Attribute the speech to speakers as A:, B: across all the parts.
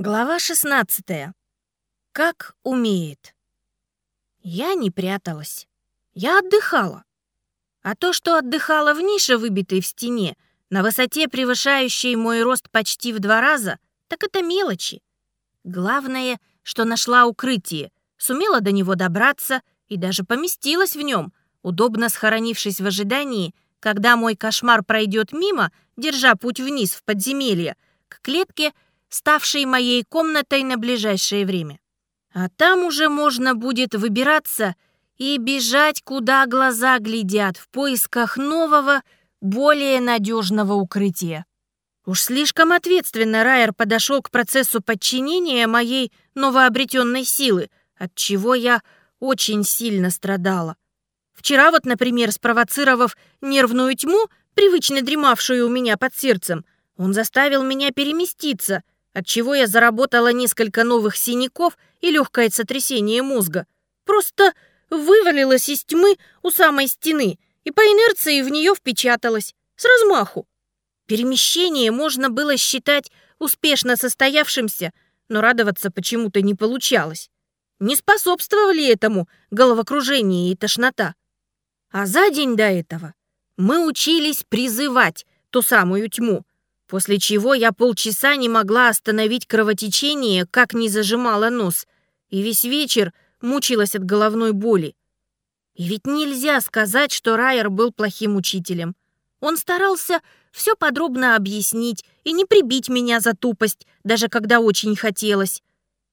A: Глава 16. Как умеет. Я не пряталась. Я отдыхала. А то, что отдыхала в нише, выбитой в стене, на высоте, превышающей мой рост почти в два раза, так это мелочи. Главное, что нашла укрытие, сумела до него добраться и даже поместилась в нем, удобно схоронившись в ожидании, когда мой кошмар пройдет мимо, держа путь вниз в подземелье, к клетке — ставшей моей комнатой на ближайшее время. А там уже можно будет выбираться и бежать, куда глаза глядят, в поисках нового, более надежного укрытия. Уж слишком ответственно Райер подошел к процессу подчинения моей новообретенной силы, от чего я очень сильно страдала. Вчера вот, например, спровоцировав нервную тьму, привычно дремавшую у меня под сердцем, он заставил меня переместиться — отчего я заработала несколько новых синяков и легкое сотрясение мозга. Просто вывалилась из тьмы у самой стены и по инерции в нее впечаталась, с размаху. Перемещение можно было считать успешно состоявшимся, но радоваться почему-то не получалось. Не способствовали этому головокружение и тошнота. А за день до этого мы учились призывать ту самую тьму, после чего я полчаса не могла остановить кровотечение, как не зажимала нос, и весь вечер мучилась от головной боли. И ведь нельзя сказать, что Райер был плохим учителем. Он старался все подробно объяснить и не прибить меня за тупость, даже когда очень хотелось.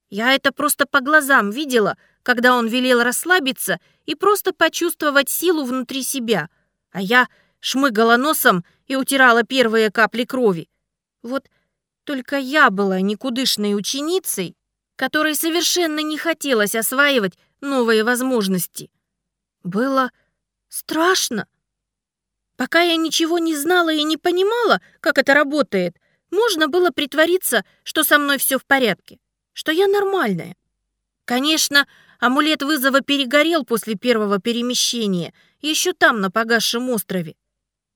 A: Я это просто по глазам видела, когда он велел расслабиться и просто почувствовать силу внутри себя, а я шмыгала носом и утирала первые капли крови. Вот только я была никудышной ученицей, которой совершенно не хотелось осваивать новые возможности. Было страшно. Пока я ничего не знала и не понимала, как это работает, можно было притвориться, что со мной все в порядке, что я нормальная. Конечно, амулет вызова перегорел после первого перемещения, еще там, на погасшем острове.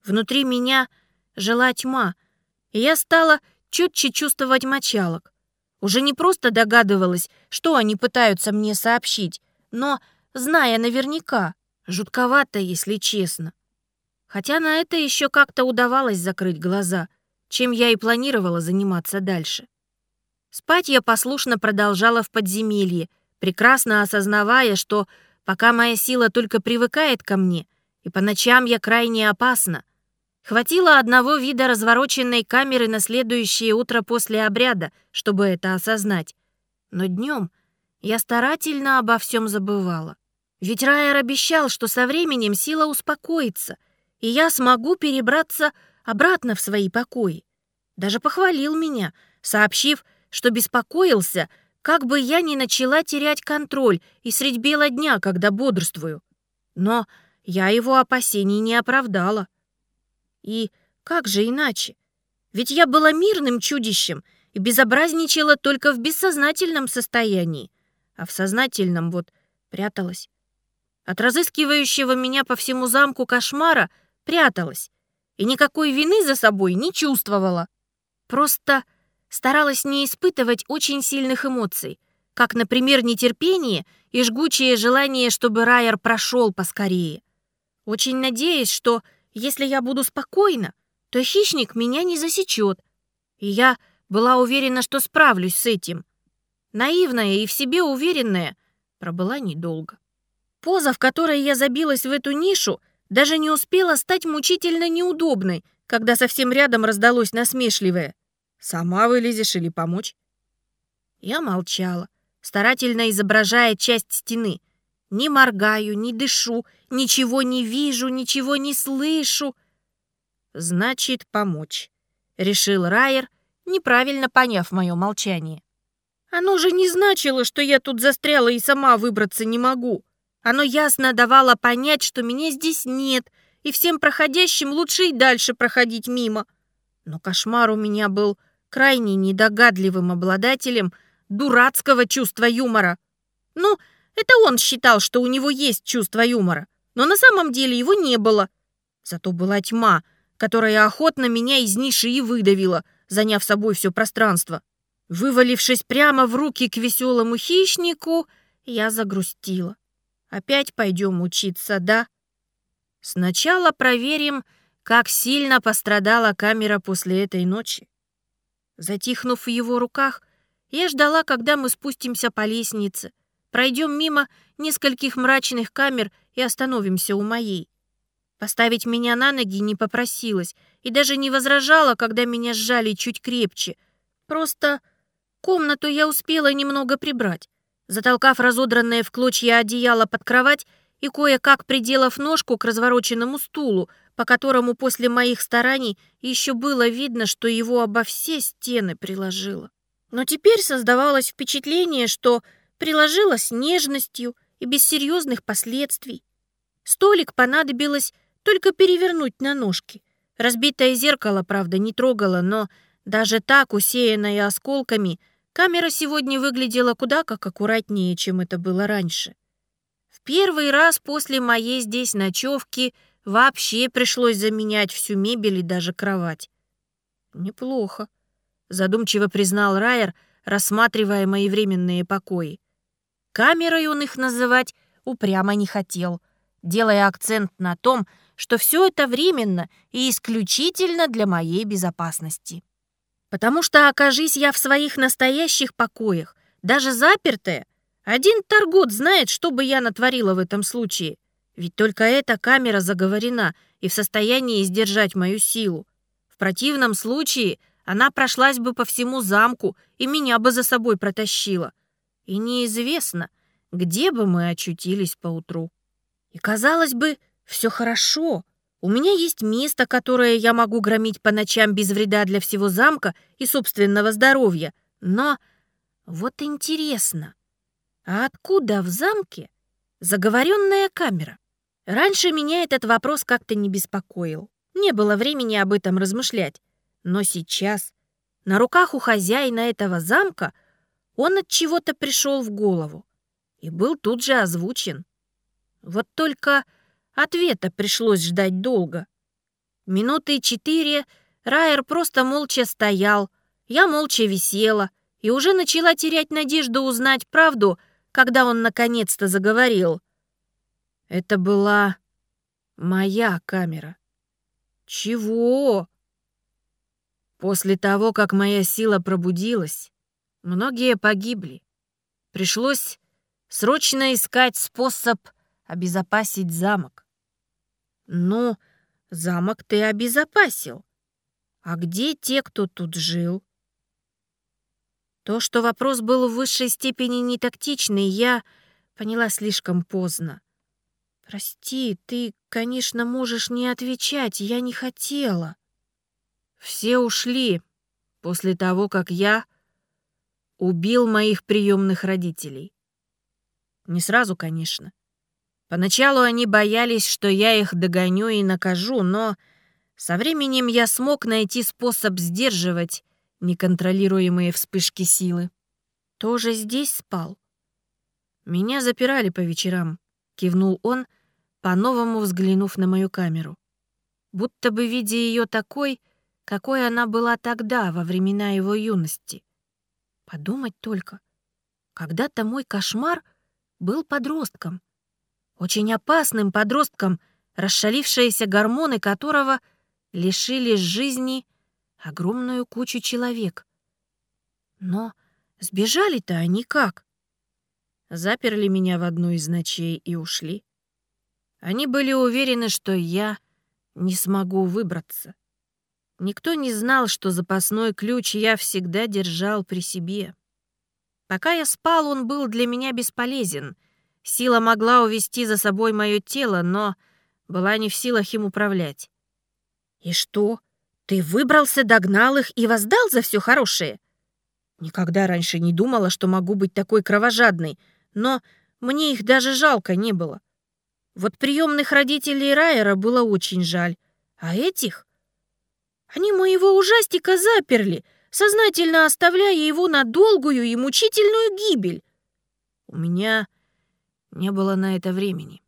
A: Внутри меня жила тьма, и я стала четче чувствовать мочалок. Уже не просто догадывалась, что они пытаются мне сообщить, но, зная наверняка, жутковато, если честно. Хотя на это еще как-то удавалось закрыть глаза, чем я и планировала заниматься дальше. Спать я послушно продолжала в подземелье, прекрасно осознавая, что пока моя сила только привыкает ко мне, и по ночам я крайне опасна, Хватило одного вида развороченной камеры на следующее утро после обряда, чтобы это осознать. Но днем я старательно обо всем забывала. Ведь Райер обещал, что со временем сила успокоится, и я смогу перебраться обратно в свои покои. Даже похвалил меня, сообщив, что беспокоился, как бы я ни начала терять контроль и средь бела дня, когда бодрствую. Но я его опасений не оправдала. И как же иначе? Ведь я была мирным чудищем и безобразничала только в бессознательном состоянии, а в сознательном вот пряталась. От разыскивающего меня по всему замку кошмара пряталась и никакой вины за собой не чувствовала. Просто старалась не испытывать очень сильных эмоций, как, например, нетерпение и жгучее желание, чтобы Райер прошел поскорее. Очень надеясь, что если я буду спокойна, то хищник меня не засечет. И я была уверена, что справлюсь с этим. Наивная и в себе уверенная пробыла недолго. Поза, в которой я забилась в эту нишу, даже не успела стать мучительно неудобной, когда совсем рядом раздалось насмешливое. «Сама вылезешь или помочь?» Я молчала, старательно изображая часть стены — не моргаю, не дышу, ничего не вижу, ничего не слышу. Значит, помочь, решил Райер, неправильно поняв мое молчание. Оно же не значило, что я тут застряла и сама выбраться не могу. Оно ясно давало понять, что меня здесь нет, и всем проходящим лучше и дальше проходить мимо. Но кошмар у меня был крайне недогадливым обладателем дурацкого чувства юмора. Ну, это он считал, что у него есть чувство юмора, но на самом деле его не было. Зато была тьма, которая охотно меня из ниши и выдавила, заняв собой все пространство. Вывалившись прямо в руки к веселому хищнику, я загрустила. Опять пойдем учиться, да? Сначала проверим, как сильно пострадала камера после этой ночи. Затихнув в его руках, я ждала, когда мы спустимся по лестнице, пройдем мимо нескольких мрачных камер и остановимся у моей. Поставить меня на ноги не попросилась и даже не возражала, когда меня сжали чуть крепче. Просто комнату я успела немного прибрать. Затолкав разодранное в клочья одеяло под кровать и кое-как приделав ножку к развороченному стулу, по которому после моих стараний еще было видно, что его обо все стены приложила. Но теперь создавалось впечатление, что приложила с нежностью и без серьезных последствий. Столик понадобилось только перевернуть на ножки. Разбитое зеркало, правда, не трогало, но даже так, усеянное осколками, камера сегодня выглядела куда как аккуратнее, чем это было раньше. В первый раз после моей здесь ночевки вообще пришлось заменять всю мебель и даже кровать. Неплохо задумчиво признал Райер, рассматривая мои временные покои. Камерой он их называть упрямо не хотел, делая акцент на том, что все это временно и исключительно для моей безопасности. Потому что, окажись я в своих настоящих покоях, даже запертая, один торгот знает, что бы я натворила в этом случае. Ведь только эта камера заговорена и в состоянии сдержать мою силу. В противном случае она прошлась бы по всему замку и меня бы за собой протащила. И неизвестно, где бы мы очутились поутру. И, казалось бы, все хорошо. У меня есть место, которое я могу громить по ночам без вреда для всего замка и собственного здоровья. Но вот интересно, а откуда в замке заговоренная камера? Раньше меня этот вопрос как-то не беспокоил. Не было времени об этом размышлять. Но сейчас, на руках у хозяина этого замка, он от чего-то пришел в голову и был тут же озвучен. Вот только ответа пришлось ждать долго. Минуты четыре Райер просто молча стоял, я молча висела и уже начала терять надежду узнать правду, когда он наконец-то заговорил. Это была моя камера. «Чего?» После того, как моя сила пробудилась, многие погибли. Пришлось срочно искать способ обезопасить замок. Ну, замок ты обезопасил. А где те, кто тут жил? То, что вопрос был в высшей степени нетактичный, я поняла слишком поздно. «Прости, ты, конечно, можешь не отвечать, я не хотела». Все ушли после того, как я убил моих приемных родителей. Не сразу, конечно. Поначалу они боялись, что я их догоню и накажу, но со временем я смог найти способ сдерживать неконтролируемые вспышки силы. Тоже здесь спал? Меня запирали по вечерам, кивнул он, по-новому взглянув на мою камеру. Будто бы, видя ее такой, какой она была тогда, во времена его юности. Подумать только. Когда-то мой кошмар был подростком. Очень опасным подростком, расшалившиеся гормоны которого лишили жизни огромную кучу человек. Но сбежали-то они как? Заперли меня в одну из ночей и ушли. Они были уверены, что я не смогу выбраться. Никто не знал, что запасной ключ я всегда держал при себе. Пока я спал, он был для меня бесполезен. Сила могла увести за собой мое тело, но была не в силах им управлять. «И что? Ты выбрался, догнал их и воздал за все хорошее?» Никогда раньше не думала, что могу быть такой кровожадной, но мне их даже жалко не было. Вот приемных родителей Райера было очень жаль, а этих они моего ужастика заперли, сознательно оставляя его на долгую и мучительную гибель. У меня не было на это времени.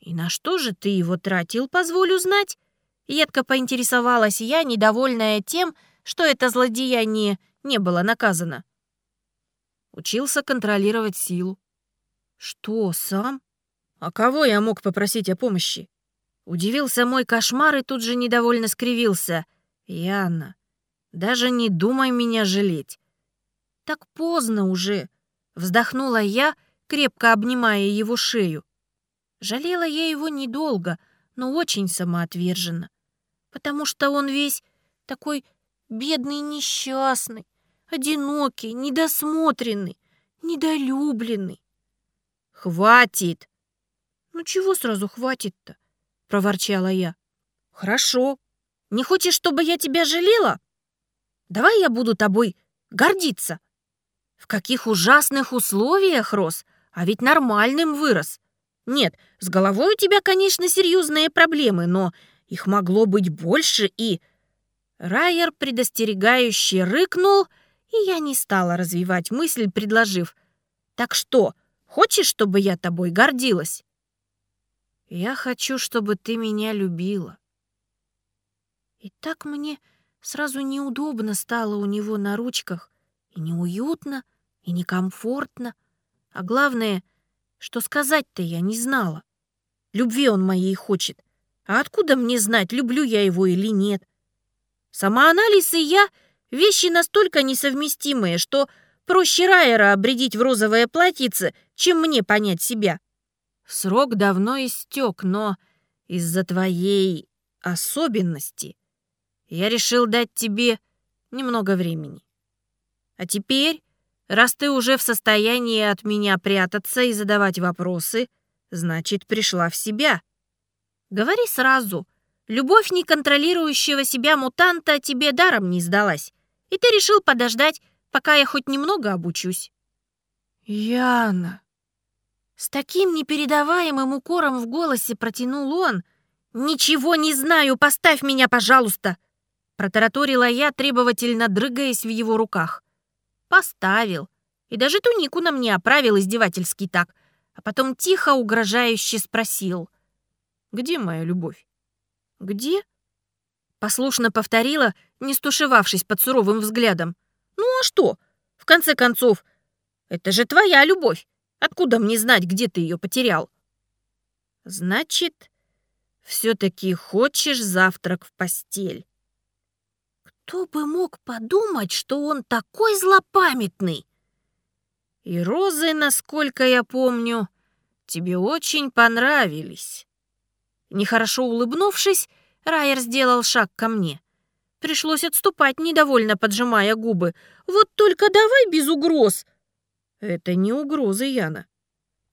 A: И на что же ты его тратил, позволю знать? Едко поинтересовалась я, недовольная тем, что это злодеяние не было наказано? Учился контролировать силу. Что, сам? А кого я мог попросить о помощи? Удивился мой кошмар и тут же недовольно скривился. Яна, даже не думай меня жалеть. Так поздно уже. Вздохнула я, крепко обнимая его шею. Жалела я его недолго, но очень самоотверженно, потому что он весь такой бедный несчастный, одинокий, недосмотренный, недолюбленный. «Хватит!» «Ну чего сразу хватит-то?» — проворчала я. «Хорошо. Не хочешь, чтобы я тебя жалела? Давай я буду тобой гордиться. В каких ужасных условиях рос, а ведь нормальным вырос. Нет, с головой у тебя, конечно, серьезные проблемы, но их могло быть больше и...» Райер предостерегающе рыкнул, и я не стала развивать мысль, предложив. «Так что, хочешь, чтобы я тобой гордилась?» «Я хочу, чтобы ты меня любила». И так мне сразу неудобно стало у него на ручках, и неуютно, и некомфортно, а главное, что сказать-то я не знала. Любви он моей хочет, а откуда мне знать, люблю я его или нет? Самоанализ и я — вещи настолько несовместимые, что проще Райера обредить в розовое платьице, чем мне понять себя. Срок давно истек, но из-за твоей особенности я решил дать тебе немного времени. А теперь, раз ты уже в состоянии от меня прятаться и задавать вопросы, значит, пришла в себя. Говори сразу — Любовь неконтролирующего себя мутанта тебе даром не сдалась, и ты решил подождать, пока я хоть немного обучусь». «Яна!» С таким непередаваемым укором в голосе протянул он. «Ничего не знаю, поставь меня, пожалуйста!» Протараторила я, требовательно дрыгаясь в его руках. Поставил. И даже тунику на мне оправил издевательский так, а потом тихо, угрожающе спросил. «Где моя любовь?» «Где?» Послушно повторила, не стушевавшись под суровым взглядом. «Ну а что? В конце концов, это же твоя любовь. Откуда мне знать, где ты ее потерял?» «Значит, все-таки хочешь завтрак в постель?» Кто бы мог подумать, что он такой злопамятный? И розы, насколько я помню, тебе очень понравились. Нехорошо улыбнувшись, Райер сделал шаг ко мне. Пришлось отступать, недовольно поджимая губы. «Вот только давай без угроз!» «Это не угрозы, Яна.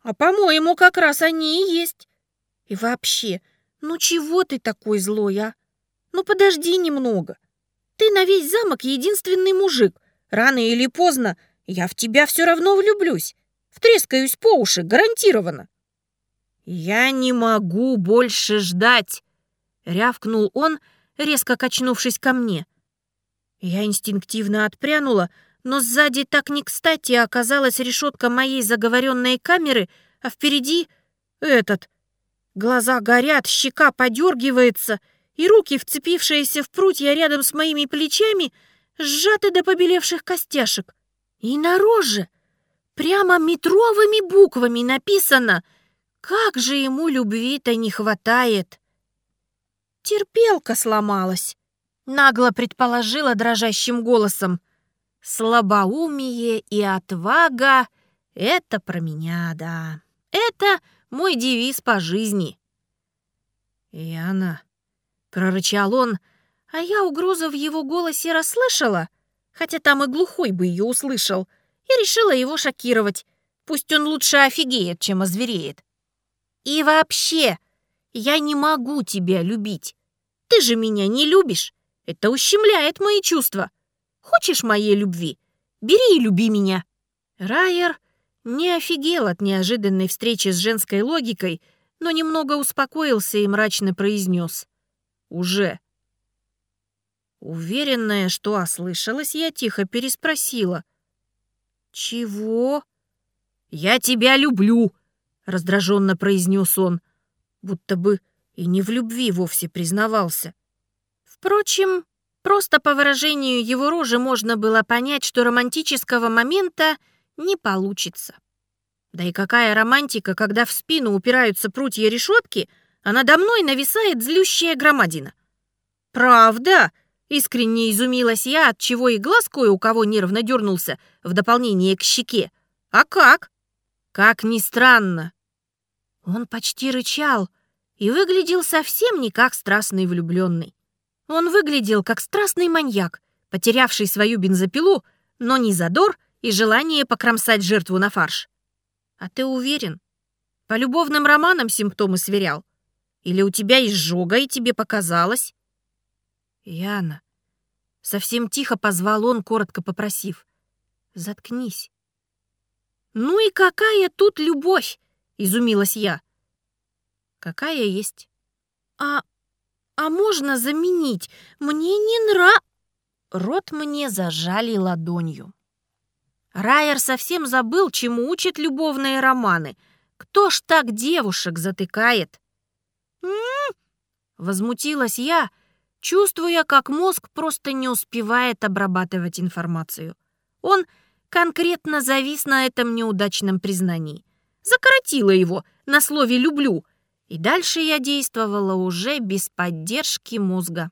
A: А, по-моему, как раз они и есть. И вообще, ну чего ты такой злой, а? Ну подожди немного. Ты на весь замок единственный мужик. Рано или поздно я в тебя все равно влюблюсь. Втрескаюсь по уши, гарантированно. «Я не могу больше ждать!» — рявкнул он, резко качнувшись ко мне. Я инстинктивно отпрянула, но сзади так не кстати оказалась решетка моей заговоренной камеры, а впереди этот. Глаза горят, щека подергивается, и руки, вцепившиеся в прутья рядом с моими плечами, сжаты до побелевших костяшек. И на роже прямо метровыми буквами написано — как же ему любви-то не хватает? Терпелка сломалась, нагло предположила дрожащим голосом. Слабоумие и отвага — это про меня, да. Это мой девиз по жизни. «Яна», — прорычал он, а я угрозу в его голосе расслышала, хотя там и глухой бы ее услышал, и решила его шокировать. Пусть он лучше офигеет, чем озвереет. И вообще, я не могу тебя любить. Ты же меня не любишь. Это ущемляет мои чувства. Хочешь моей любви? Бери и люби меня». Райер не офигел от неожиданной встречи с женской логикой, но немного успокоился и мрачно произнес. «Уже». Уверенная, что ослышалась, я тихо переспросила. «Чего?» «Я тебя люблю!» раздраженно произнес он, будто бы и не в любви вовсе признавался. Впрочем, Просто по выражению его рожи можно было понять, что романтического момента не получится. Да и какая романтика, когда в спину упираются прутья решетки, а надо мной нависает злющая громадина. «Правда?» — искренне изумилась я, от чего и глаз кое у кого нервно дернулся в дополнение к щеке. «А как?» «Как ни странно». Он почти рычал и выглядел совсем не как страстный влюбленный. Он выглядел как страстный маньяк, потерявший свою бензопилу, но не задор и желание покромсать жертву на фарш. А ты уверен? По любовным романам симптомы сверял? Или у тебя изжога, и тебе показалось? Яна. Совсем тихо позвал он, коротко попросив. Заткнись. Ну и какая тут любовь? Изумилась я. Какая есть. А... а можно заменить? Мне не нрав... Рот мне зажали ладонью. Райер совсем забыл, чему учат любовные романы. Кто ж так девушек затыкает? «М-м-м!» возмутилась я, чувствуя, как мозг просто не успевает обрабатывать информацию. Он конкретно завис на этом неудачном признании. Закоротила его на слове «люблю», и дальше я действовала уже без поддержки мозга.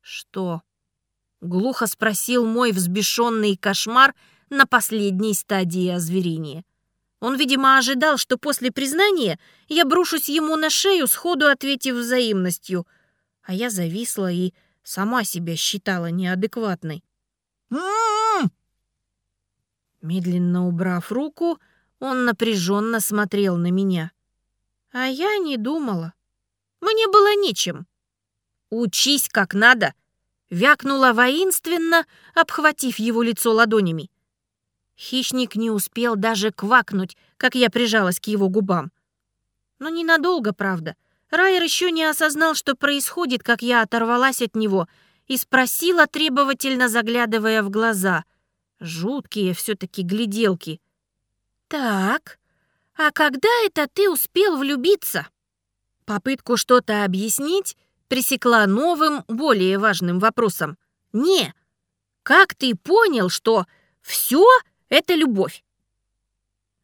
A: «Что?» — глухо спросил мой взбешенный кошмар на последней стадии озверения. Он, видимо, ожидал, что после признания я брошусь ему на шею, сходу ответив взаимностью — а я зависла и сама себя считала неадекватной. «М-м-м!» Медленно убрав руку, он напряженно смотрел на меня. А я не думала. Мне было нечем. «Учись как надо!» — вякнула воинственно, обхватив его лицо ладонями. Хищник не успел даже квакнуть, как я прижалась к его губам. Но ненадолго, правда. Райер еще не осознал, что происходит, как я оторвалась от него и спросила, требовательно заглядывая в глаза. Жуткие все-таки гляделки. «Так, а когда это ты успел влюбиться?» Попытку что-то объяснить пресекла новым, более важным вопросом. «Не, как ты понял, что все это любовь?»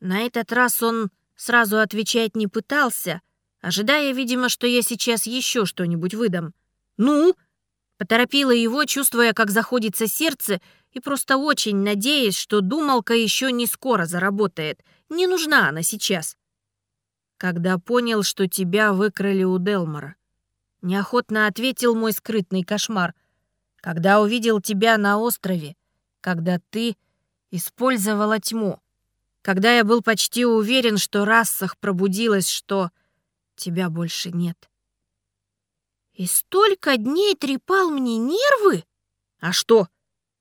A: На этот раз он сразу отвечать не пытался, ожидая, видимо, что я сейчас еще что-нибудь выдам. «Ну?» — поторопила его, чувствуя, как заходится сердце, и просто очень надеясь, что думалка еще не скоро заработает. Не нужна она сейчас. Когда понял, что тебя выкрали у Делмора. Неохотно ответил мой скрытный кошмар. Когда увидел тебя на острове, когда ты использовала тьму, когда я был почти уверен, что расах пробудилась, что тебя больше нет. И столько дней трепал мне нервы? А что,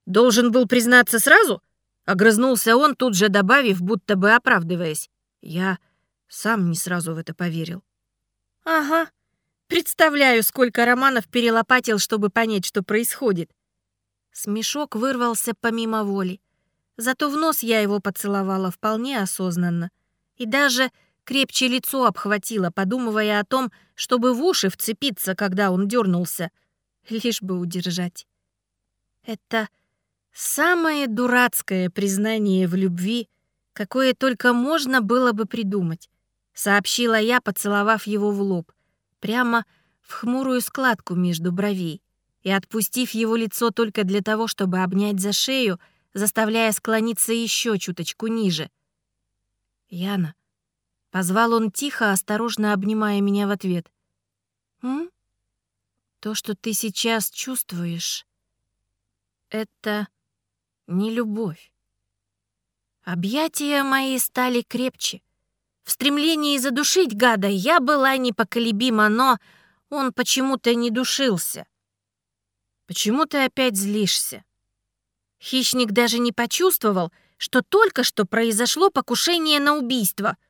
A: должен был признаться сразу? Огрызнулся он, тут же добавив, будто бы оправдываясь. Я сам не сразу в это поверил. Ага, представляю, сколько романов перелопатил, чтобы понять, что происходит. Смешок вырвался помимо воли. Зато в нос я его поцеловала вполне осознанно. И даже крепче лицо обхватила, подумывая о том, чтобы в уши вцепиться, когда он дернулся, лишь бы удержать. Это самое дурацкое признание в любви, какое только можно было бы придумать, сообщила я, поцеловав его в лоб, прямо в хмурую складку между бровей и отпустив его лицо только для того, чтобы обнять за шею, заставляя склониться еще чуточку ниже. «Яна, Позвал он тихо, осторожно обнимая меня в ответ. «М? То, что ты сейчас чувствуешь, это не любовь. Объятия мои стали крепче. В стремлении задушить гада я была непоколебима, но он почему-то не душился. Почему ты опять злишься? Хищник даже не почувствовал, что только что произошло покушение на убийство —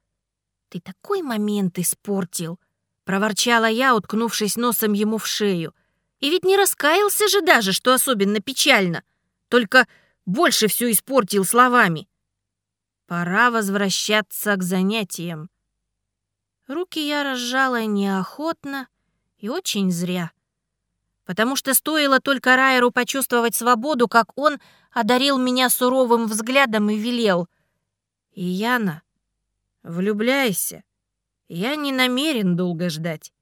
A: «Ты такой момент испортил!» — проворчала я, уткнувшись носом ему в шею. «И ведь не раскаялся же даже, что особенно печально, только больше все испортил словами. Пора возвращаться к занятиям». Руки я разжала неохотно и очень зря, потому что стоило только Райеру почувствовать свободу, как он одарил меня суровым взглядом и велел. «Ияна, влюбляйся. Я не намерен долго ждать».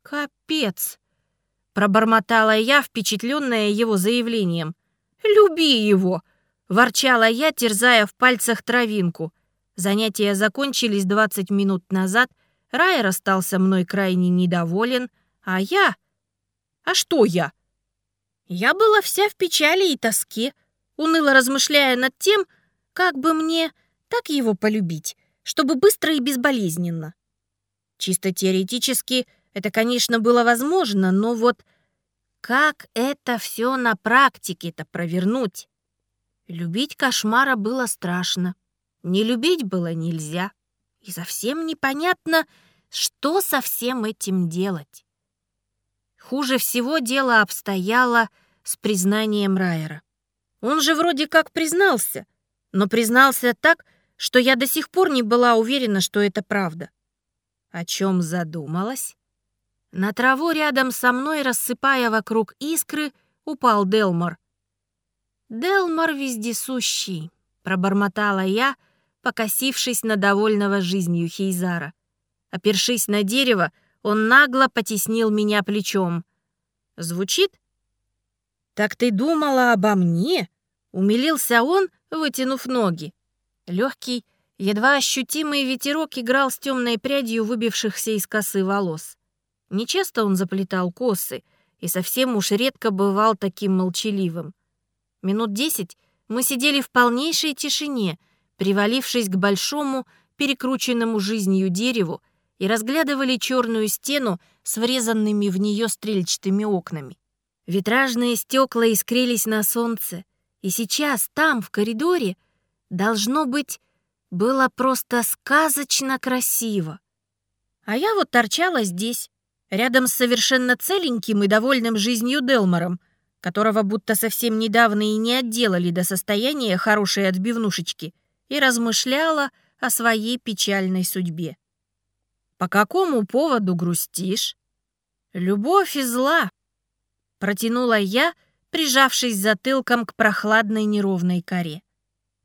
A: «Капец!» — пробормотала я, впечатленная его заявлением. «Люби его!» — ворчала я, терзая в пальцах травинку. Занятия закончились 20 минут назад, Райер остался мной крайне недоволен, а я... А что я? Я была вся в печали и тоске, уныло размышляя над тем, как бы мне так его полюбить, чтобы быстро и безболезненно. Чисто теоретически это, конечно, было возможно, но вот как это все на практике-то провернуть? Любить кошмара было страшно, не любить было нельзя, и совсем непонятно, что со всем этим делать. Хуже всего дело обстояло с признанием Райера. Он же вроде как признался, но признался так, что я до сих пор не была уверена, что это правда. О чем задумалась? На траву рядом со мной, рассыпая вокруг искры, упал Делмор. «Делмор вездесущий», — пробормотала я, покосившись на довольного жизнью Хейзара. Опершись на дерево, он нагло потеснил меня плечом. Звучит? «Так ты думала обо мне?» — умилился он, вытянув ноги. Легкий, едва ощутимый ветерок играл с темной прядью выбившихся из косы волос. Нечасто он заплетал косы и совсем уж редко бывал таким молчаливым. Минут десять мы сидели в полнейшей тишине, привалившись к большому, перекрученному жизнью дереву, и разглядывали черную стену с врезанными в нее стрельчатыми окнами. Витражные стекла искрились на солнце, и сейчас там, в коридоре, должно быть, было просто сказочно красиво. А я вот торчала здесь, рядом с совершенно целеньким и довольным жизнью Делмором, которого будто совсем недавно и не отделали до состояния хорошей отбивнушечки, и размышляла о своей печальной судьбе. По какому поводу грустишь? Любовь и зла, протянула я, прижавшись затылком к прохладной неровной коре.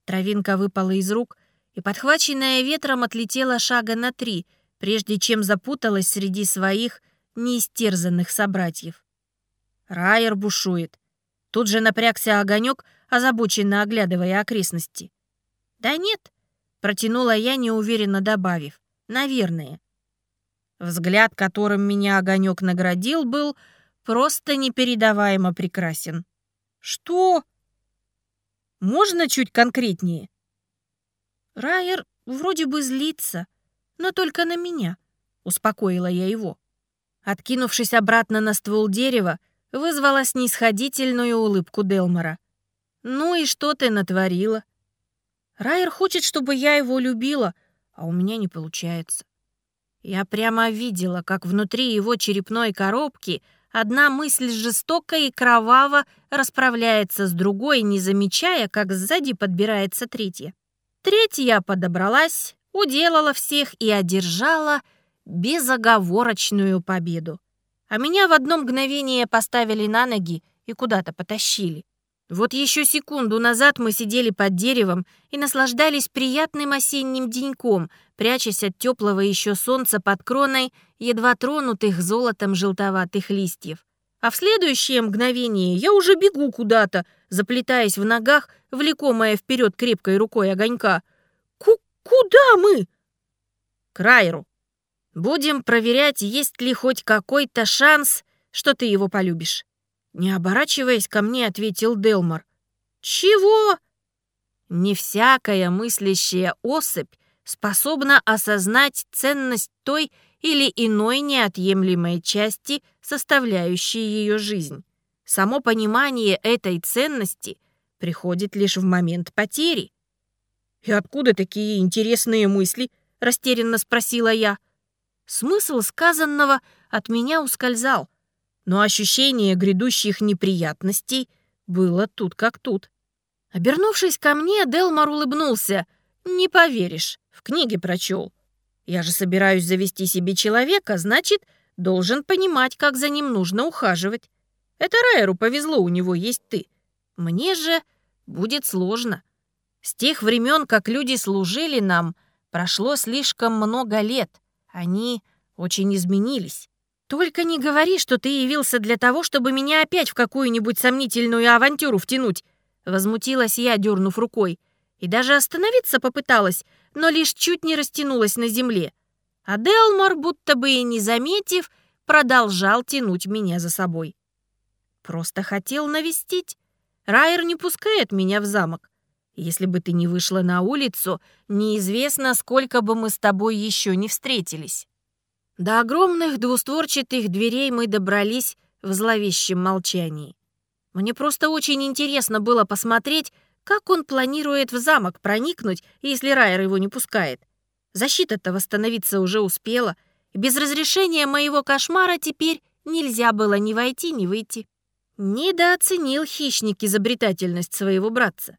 A: Травинка выпала из рук и, подхваченная ветром, отлетела шага на три, прежде чем запуталась среди своих неистерзанных собратьев. Райер бушует. Тут же напрягся огонек, озабоченно оглядывая окрестности. «Да нет», — протянула я, неуверенно добавив. «Наверное». Взгляд, которым меня огонек наградил, был просто непередаваемо прекрасен. «Что? Можно чуть конкретнее?» Райер вроде бы злится, но только на меня, успокоила я его. Откинувшись обратно на ствол дерева, вызвала снисходительную улыбку Делмора. «Ну и что ты натворила?» «Райер хочет, чтобы я его любила, а у меня не получается. Я прямо видела, как внутри его черепной коробки одна мысль жестоко и кроваво расправляется с другой, не замечая, как сзади подбирается третья. Третья подобралась, уделала всех и одержала безоговорочную победу. А меня в одно мгновение поставили на ноги и куда-то потащили. Вот еще секунду назад мы сидели под деревом и наслаждались приятным осенним деньком, прячась от теплого еще солнца под кроной едва тронутых золотом желтоватых листьев. А в следующее мгновение я уже бегу куда-то, заплетаясь в ногах, влекомая вперед крепкой рукой огонька. Ку «Куда мы?» «К Райеру. Будем проверять, есть ли хоть какой-то шанс, что ты его полюбишь». Не оборачиваясь ко мне, ответил Делмор. «Чего?» «Не всякая мыслящая особь способна осознать ценность той или иной неотъемлемой части, составляющей ее жизнь. Само понимание этой ценности приходит лишь в момент потери. «И откуда такие интересные мысли?» — растерянно спросила я. Смысл сказанного от меня ускользал но ощущение грядущих неприятностей было тут как тут. Обернувшись ко мне, Делмар улыбнулся. «Не поверишь, в книге прочел. Я же собираюсь завести себе человека, значит, должен понимать, как за ним нужно ухаживать. Это Райеру повезло, у него есть ты. Мне же будет сложно. С тех времен, как люди служили нам, прошло слишком много лет. Они очень изменились. Только не говори, что ты явился для того, чтобы меня опять в какую-нибудь сомнительную авантюру втянуть. Возмутилась я, дернув рукой. И даже остановиться попыталась, но лишь чуть не растянулась на земле. А Делмор, будто бы и не заметив, продолжал тянуть меня за собой. Просто хотел навестить. Райер не пускает меня в замок. Если бы ты не вышла на улицу, неизвестно, сколько бы мы с тобой еще не встретились. До огромных двустворчатых дверей мы добрались в зловещем молчании. Мне просто очень интересно было посмотреть, как он планирует в замок проникнуть, если Райер его не пускает. Защита-то восстановиться уже успела, без разрешения моего кошмара теперь нельзя было ни войти, ни выйти. Недооценил хищник изобретательность своего братца.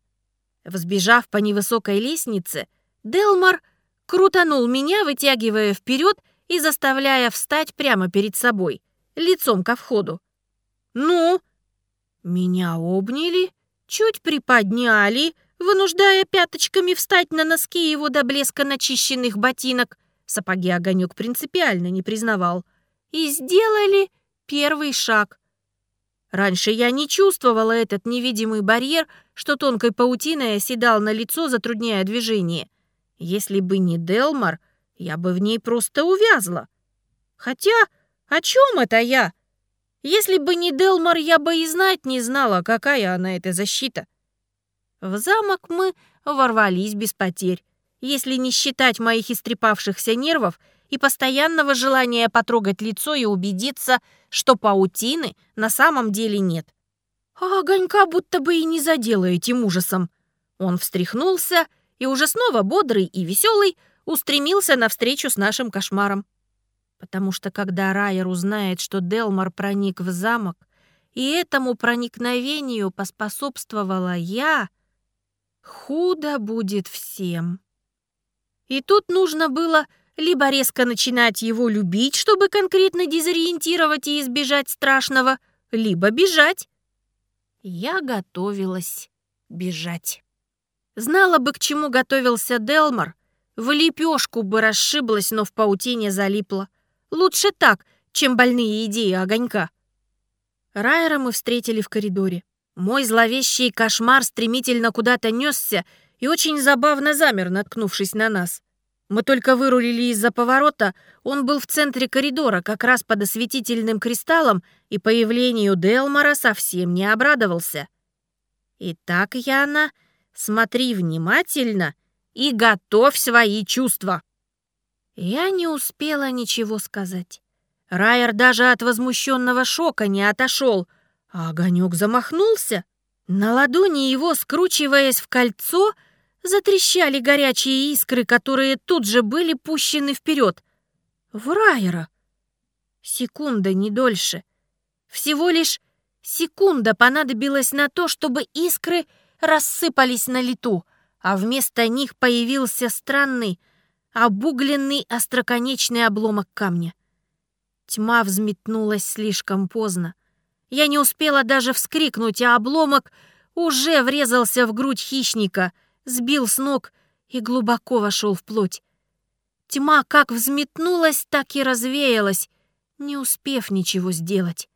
A: Взбежав по невысокой лестнице, Делмар крутанул меня, вытягивая вперед и заставляя встать прямо перед собой, лицом ко входу. «Ну?» Меня обняли, чуть приподняли, вынуждая пяточками встать на носки его до блеска начищенных ботинок. Сапоги огонек принципиально не признавал. И сделали первый шаг — Раньше я не чувствовала этот невидимый барьер, что тонкой паутиной оседал на лицо, затрудняя движение. Если бы не Делмар, я бы в ней просто увязла. Хотя, о чем это я? Если бы не Делмар, я бы и знать не знала, какая она эта защита. В замок мы ворвались без потерь, если не считать моих истрепавшихся нервов и постоянного желания потрогать лицо и убедиться, что паутины на самом деле нет. А огонька будто бы и не задела этим ужасом. Он встряхнулся и уже снова бодрый и веселый устремился навстречу с нашим кошмаром. Потому что когда Райер узнает, что Делмар проник в замок, и этому проникновению поспособствовала я, худо будет всем. И тут нужно было либо резко начинать его любить, чтобы конкретно дезориентировать и избежать страшного, либо бежать. Я готовилась бежать. Знала бы, к чему готовился Делмар, в лепешку бы расшиблась, но в паутине залипла. Лучше так, чем больные идеи огонька. Райера мы встретили в коридоре. Мой зловещий кошмар стремительно куда-то несся и очень забавно замер, наткнувшись на нас. Мы только вырулили из-за поворота, он был в центре коридора, как раз под осветительным кристаллом, и появлению Делмара совсем не обрадовался. «Итак, Яна, смотри внимательно и готовь свои чувства». Я не успела ничего сказать. Райер даже от возмущенного шока не отошел, а огонек замахнулся. На ладони его, скручиваясь в кольцо, — затрещали горячие искры, которые тут же были пущены вперед. В Райера. Секунда, не дольше. Всего лишь секунда понадобилась на то, чтобы искры рассыпались на лету, а вместо них появился странный, обугленный остроконечный обломок камня. Тьма взметнулась слишком поздно. Я не успела даже вскрикнуть, а обломок уже врезался в грудь хищника — сбил с ног и глубоко вошел в плоть. Тьма как взметнулась, так и развеялась, не успев ничего сделать.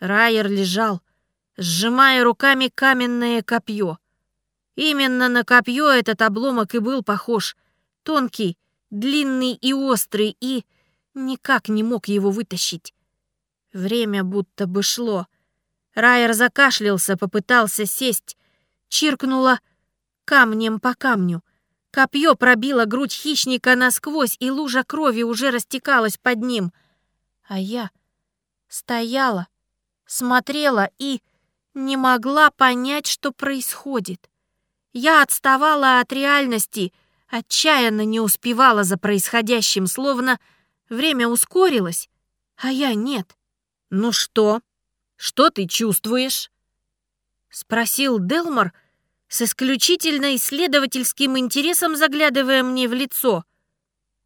A: Райер лежал, сжимая руками каменное копье. Именно на копье этот обломок и был похож. Тонкий, длинный и острый, и никак не мог его вытащить. Время будто бы шло. Райер закашлялся, попытался сесть. Чиркнула камнем по камню. Копье пробило грудь хищника насквозь, и лужа крови уже растекалась под ним. А я стояла, смотрела и не могла понять, что происходит. Я отставала от реальности, отчаянно не успевала за происходящим, словно время ускорилось, а я нет. «Ну что? Что ты чувствуешь?» — спросил Делмар, — с исключительно исследовательским интересом заглядывая мне в лицо.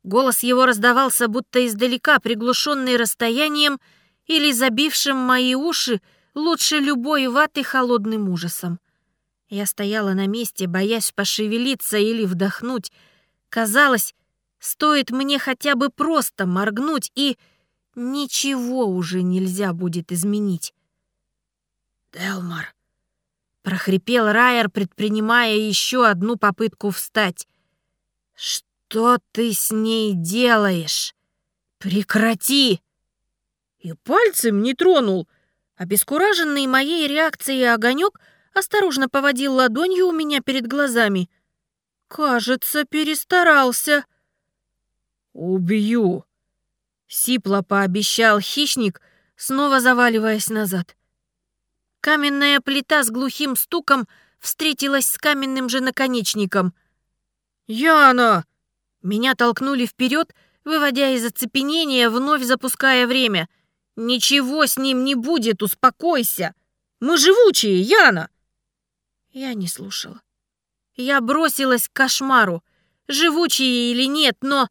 A: Голос его раздавался будто издалека, приглушенный расстоянием или забившим мои уши лучше любой ваты холодным ужасом. Я стояла на месте, боясь пошевелиться или вдохнуть. Казалось, стоит мне хотя бы просто моргнуть, и ничего уже нельзя будет изменить. «Делмар!» — прохрипел Райер, предпринимая еще одну попытку встать. «Что ты с ней делаешь? Прекрати!» И пальцем не тронул. Обескураженный моей реакцией огонек осторожно поводил ладонью у меня перед глазами. Кажется, перестарался. «Убью!» — сипло пообещал хищник, снова заваливаясь назад. Каменная плита с глухим стуком встретилась с каменным же наконечником. «Яна!» Меня толкнули вперед, выводя из оцепенения, вновь запуская время. «Ничего с ним не будет, успокойся! Мы живучие, Яна!» Я не слушала. Я бросилась к кошмару. Живучие или нет, но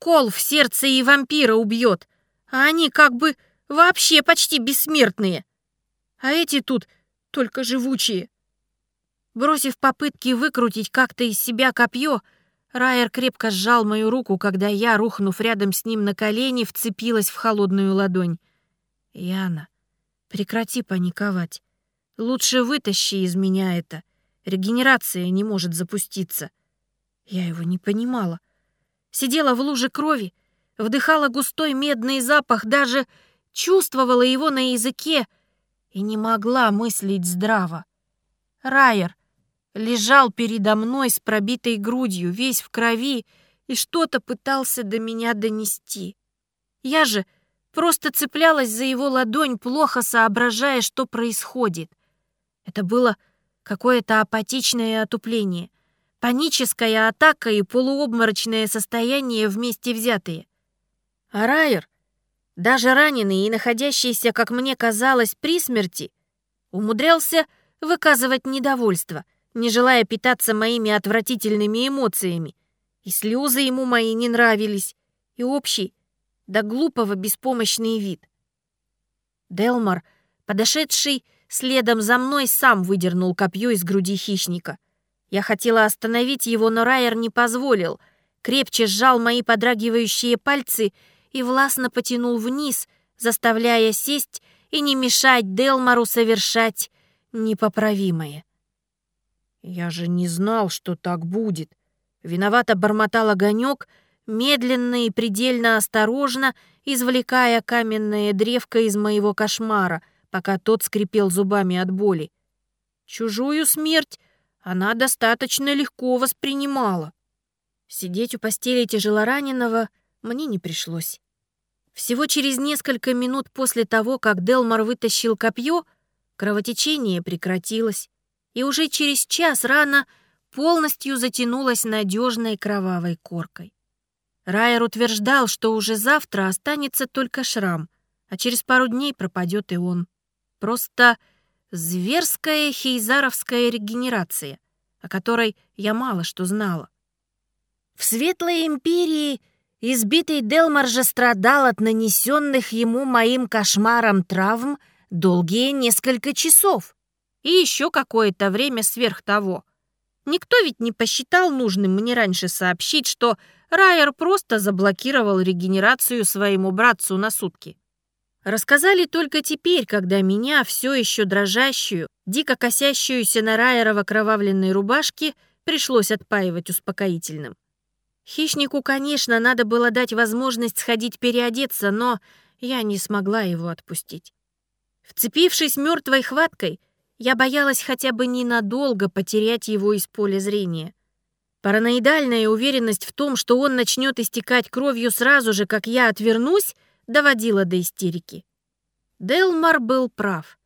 A: кол в сердце и вампира убьет. А они как бы вообще почти бессмертные а эти тут только живучие. Бросив попытки выкрутить как-то из себя копье, Райер крепко сжал мою руку, когда я, рухнув рядом с ним на колени, вцепилась в холодную ладонь. «Яна, прекрати паниковать. Лучше вытащи из меня это. Регенерация не может запуститься». Я его не понимала. Сидела в луже крови, вдыхала густой медный запах, даже чувствовала его на языке, и не могла мыслить здраво. Райер лежал передо мной с пробитой грудью, весь в крови, и что-то пытался до меня донести. Я же просто цеплялась за его ладонь, плохо соображая, что происходит. Это было какое-то апатичное отупление, паническая атака и полуобморочное состояние вместе взятые. А Райер даже раненый и находящийся, как мне казалось, при смерти, умудрялся выказывать недовольство, не желая питаться моими отвратительными эмоциями. И слезы ему мои не нравились, и общий, да глупого беспомощный вид. Делмар, подошедший следом за мной, сам выдернул копье из груди хищника. Я хотела остановить его, но Райер не позволил, крепче сжал мои подрагивающие пальцы и властно потянул вниз, заставляя сесть и не мешать Делмару совершать непоправимое. «Я же не знал, что так будет», — виновато бормотал огонек, медленно и предельно осторожно извлекая каменное древко из моего кошмара, пока тот скрипел зубами от боли. Чужую смерть она достаточно легко воспринимала. Сидеть у постели тяжелораненого мне не пришлось. Всего через несколько минут после того, как Делмар вытащил копье, кровотечение прекратилось, и уже через час рана полностью затянулась надежной кровавой коркой. Райер утверждал, что уже завтра останется только шрам, а через пару дней пропадет и он. Просто зверская хейзаровская регенерация, о которой я мало что знала. В Светлой Империи Избитый Делмар же страдал от нанесенных ему моим кошмаром травм долгие несколько часов. И еще какое-то время сверх того. Никто ведь не посчитал нужным мне раньше сообщить, что Райер просто заблокировал регенерацию своему братцу на сутки. Рассказали только теперь, когда меня, все еще дрожащую, дико косящуюся на Райера в окровавленной рубашке, пришлось отпаивать успокоительным. Хищнику, конечно, надо было дать возможность сходить переодеться, но я не смогла его отпустить. Вцепившись мертвой хваткой, я боялась хотя бы ненадолго потерять его из поля зрения. Параноидальная уверенность в том, что он начнет истекать кровью сразу же, как я отвернусь, доводила до истерики. Делмар был прав.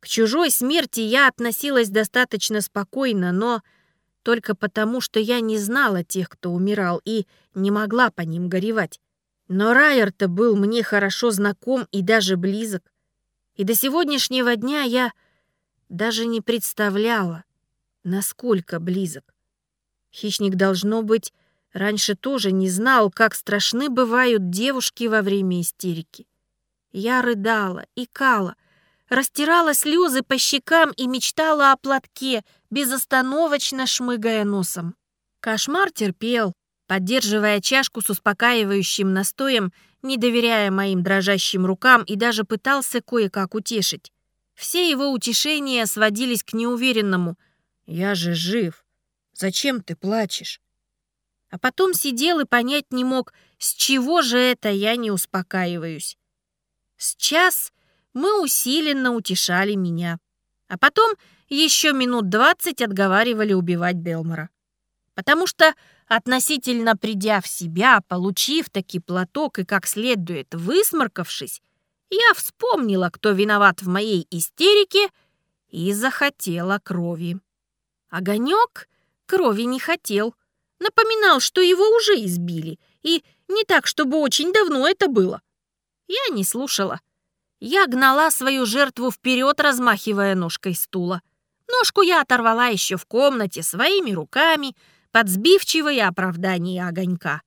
A: К чужой смерти я относилась достаточно спокойно, но только потому, что я не знала тех, кто умирал, и не могла по ним горевать. Но Райер-то был мне хорошо знаком и даже близок. И до сегодняшнего дня я даже не представляла, насколько близок. Хищник, должно быть, Раньше тоже не знал, как страшны бывают девушки во время истерики. Я рыдала, икала, растирала слезы по щекам и мечтала о платке, безостановочно шмыгая носом. Кошмар терпел, поддерживая чашку с успокаивающим настоем, не доверяя моим дрожащим рукам и даже пытался кое-как утешить. Все его утешения сводились к неуверенному «Я же жив. Зачем ты плачешь?» А потом сидел и понять не мог, с чего же это я не успокаиваюсь. С час мы усиленно утешали меня, а потом еще минут двадцать отговаривали убивать Делмора. Потому что, относительно придя в себя, получив таки платок и как следует высморкавшись, я вспомнила, кто виноват в моей истерике, и захотела крови. Огонек крови не хотел — Напоминал, что его уже избили, и не так, чтобы очень давно это было. Я не слушала. Я гнала свою жертву вперед, размахивая ножкой стула. Ножку я оторвала еще в комнате своими руками, под оправдание огонька.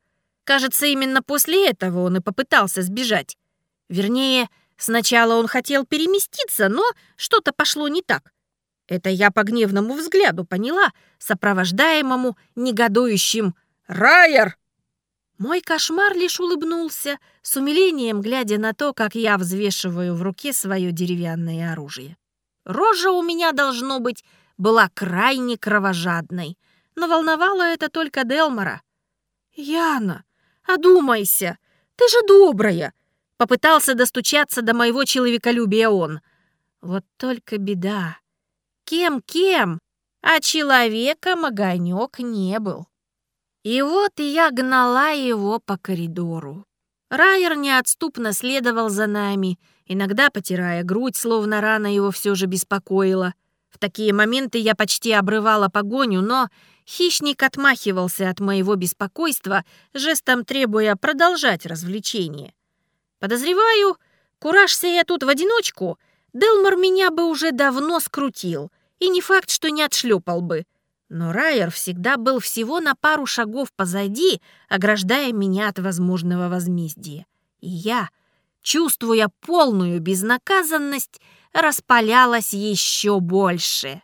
A: Кажется, именно после этого он и попытался сбежать. Вернее, сначала он хотел переместиться, но что-то пошло не так. Это я по гневному взгляду поняла, сопровождаемому негодующим «Райер!». Мой кошмар лишь улыбнулся, с умилением глядя на то, как я взвешиваю в руке свое деревянное оружие. Рожа у меня, должно быть, была крайне кровожадной, но волновало это только Делмора. «Яна, одумайся, ты же добрая!» Попытался достучаться до моего человеколюбия он. Вот только беда. Кем-кем, а человеком огонек не был. И вот я гнала его по коридору. Райер неотступно следовал за нами, иногда потирая грудь, словно рана его все же беспокоила. В такие моменты я почти обрывала погоню, но хищник отмахивался от моего беспокойства, жестом требуя продолжать развлечение. Подозреваю, куражься я тут в одиночку, Делмор меня бы уже давно скрутил, и не факт, что не отшлепал бы. Но Райер всегда был всего на пару шагов позади, ограждая меня от возможного возмездия. И я, чувствуя полную безнаказанность, распалялась еще больше.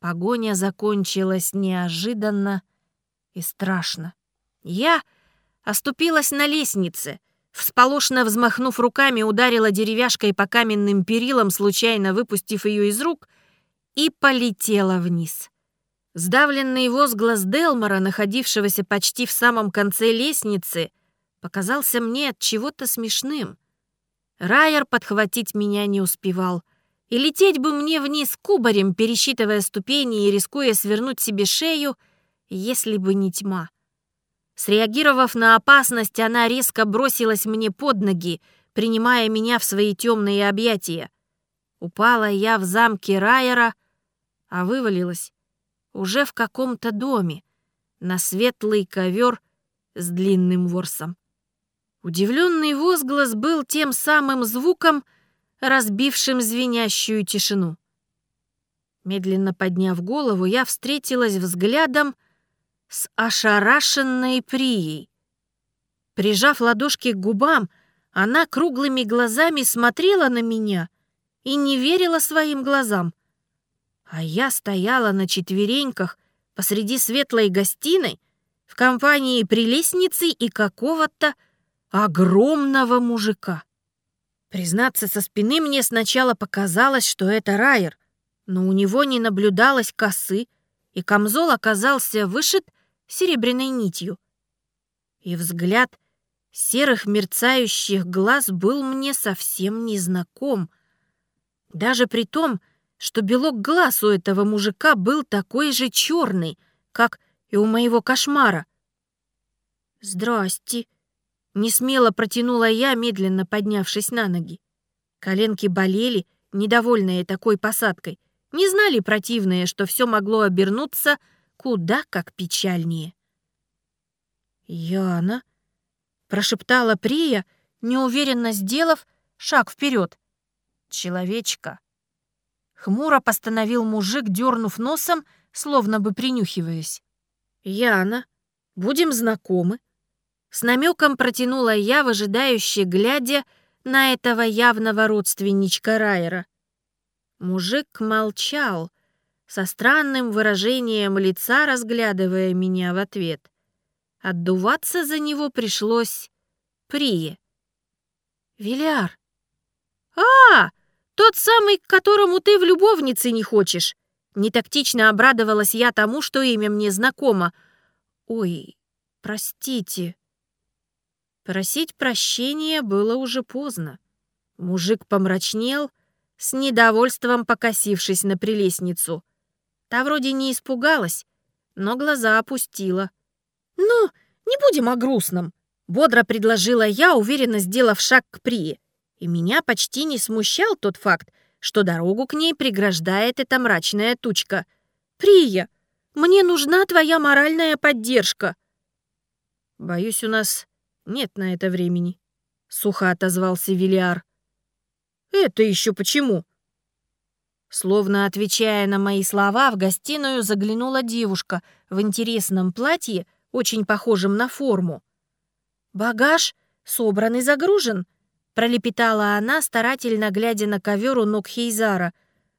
A: Погоня закончилась неожиданно и страшно. Я оступилась на лестнице, всполошно взмахнув руками, ударила деревяшкой по каменным перилам, случайно выпустив ее из рук — и полетела вниз. Сдавленный возглас Делмора, находившегося почти в самом конце лестницы, показался мне от чего-то смешным. Райер подхватить меня не успевал, и лететь бы мне вниз кубарем, пересчитывая ступени и рискуя свернуть себе шею, если бы не тьма. Среагировав на опасность, она резко бросилась мне под ноги, принимая меня в свои темные объятия. Упала я в замке Райера, а вывалилась уже в каком-то доме на светлый ковер с длинным ворсом. Удивленный возглас был тем самым звуком, разбившим звенящую тишину. Медленно подняв голову, я встретилась взглядом с ошарашенной Прией. Прижав ладошки к губам, она круглыми глазами смотрела на меня и не верила своим глазам. А я стояла на четвереньках посреди светлой гостиной в компании прелестницы и какого-то огромного мужика. Признаться, со спины мне сначала показалось, что это Райер, но у него не наблюдалось косы, и камзол оказался вышит серебряной нитью. И взгляд серых мерцающих глаз был мне совсем незнаком. Даже при том, что белок глаз у этого мужика был такой же черный, как и у моего кошмара. «Здрасте!» — несмело протянула я, медленно поднявшись на ноги. Коленки болели, недовольные такой посадкой. Не знали противные, что все могло обернуться куда как печальнее. «Яна!» — прошептала Прия, неуверенно сделав шаг вперед. «Человечка!» Хмуро постановил мужик, дернув носом, словно бы принюхиваясь. «Яна, Будем знакомы». С намеком протянула я, выжидающе глядя на этого явного родственничка Райера. Мужик молчал, со странным выражением лица разглядывая меня в ответ. Отдуваться за него пришлось Прие. «Виляр!» «А, тот самый, к которому ты в любовнице не хочешь!» Нетактично обрадовалась я тому, что имя мне знакомо. «Ой, простите!» Просить прощения было уже поздно. Мужик помрачнел, с недовольством покосившись на прелестницу. Та вроде не испугалась, но глаза опустила. «Ну, не будем о грустном», — бодро предложила я, уверенно сделав шаг к Прие. И меня почти не смущал тот факт, что дорогу к ней преграждает эта мрачная тучка. «Прия, мне нужна твоя моральная поддержка». «Боюсь, у нас нет на это времени», — сухо отозвался Вилиар. «Это еще почему?» Словно отвечая на мои слова, в гостиную заглянула девушка в интересном платье, очень похожем на форму. «Багаж собран и загружен», — пролепетала она, старательно глядя на ковер у ног Хейзара.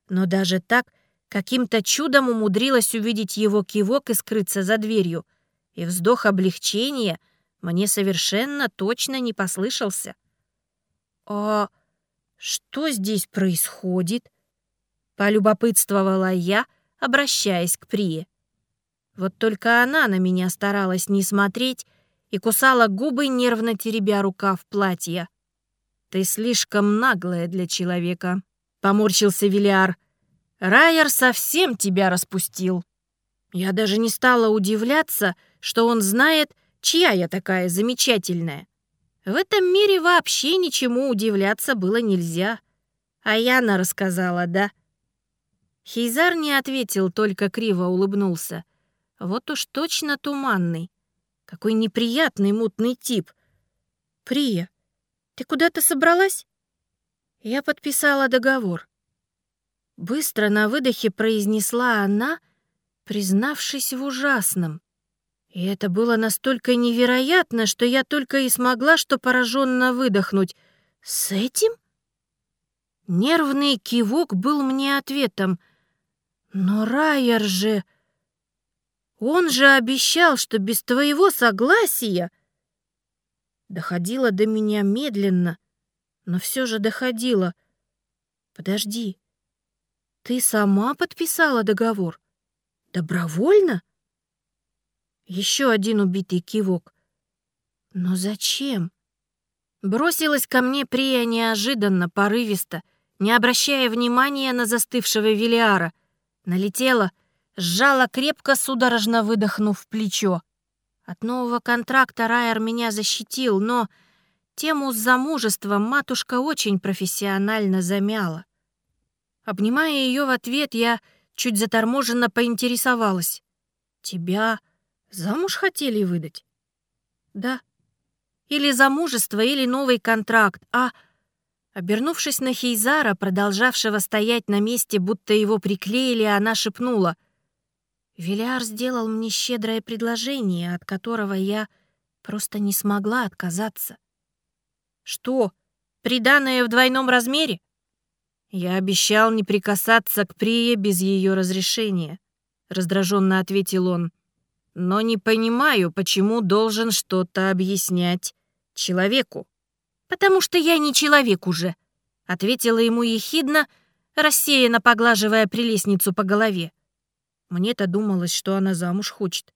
A: Но даже так каким-то чудом умудрилась увидеть его кивок и скрыться за дверью. И вздох облегчения мне совершенно точно не послышался. «А что здесь происходит?» Полюбопытствовала я, обращаясь к Прие. Вот только она на меня старалась не смотреть и кусала губы, нервно теребя рукав платья. «Ты слишком наглая для человека», — поморщился Вилиар. «Райер совсем тебя распустил». Я даже не стала удивляться, что он знает, чья я такая замечательная. В этом мире вообще ничему удивляться было нельзя. А Яна рассказала, да? Хейзар не ответил, только криво улыбнулся. Вот уж точно туманный. Какой неприятный мутный тип. Прия, ты куда-то собралась? Я подписала договор. Быстро на выдохе произнесла она, признавшись в ужасном. И это было настолько невероятно, что я только и смогла что пораженно выдохнуть. «С этим?» Нервный кивок был мне ответом — но Райер же... Он же обещал, что без твоего согласия... Доходило до меня медленно, но все же доходило. Подожди, ты сама подписала договор? Добровольно? Еще один убитый кивок. Но зачем? Бросилась ко мне Прия неожиданно, порывисто, не обращая внимания на застывшего Велиара — Налетела, сжала крепко, судорожно выдохнув плечо. От нового контракта Райер меня защитил, но тему с замужеством матушка очень профессионально замяла. Обнимая ее в ответ, я чуть заторможенно поинтересовалась. «Тебя замуж хотели выдать?» «Да. Или замужество, или новый контракт, а...» Обернувшись на Хейзара, продолжавшего стоять на месте, будто его приклеили, она шепнула. «Велиар сделал мне щедрое предложение, от которого я просто не смогла отказаться». «Что, приданное в двойном размере?» «Я обещал не прикасаться к Прие без ее разрешения», — раздраженно ответил он. «Но не понимаю, почему должен что-то объяснять человеку» потому что я не человек уже», — ответила ему ехидно, рассеянно поглаживая прелестницу по голове. Мне-то думалось, что она замуж хочет.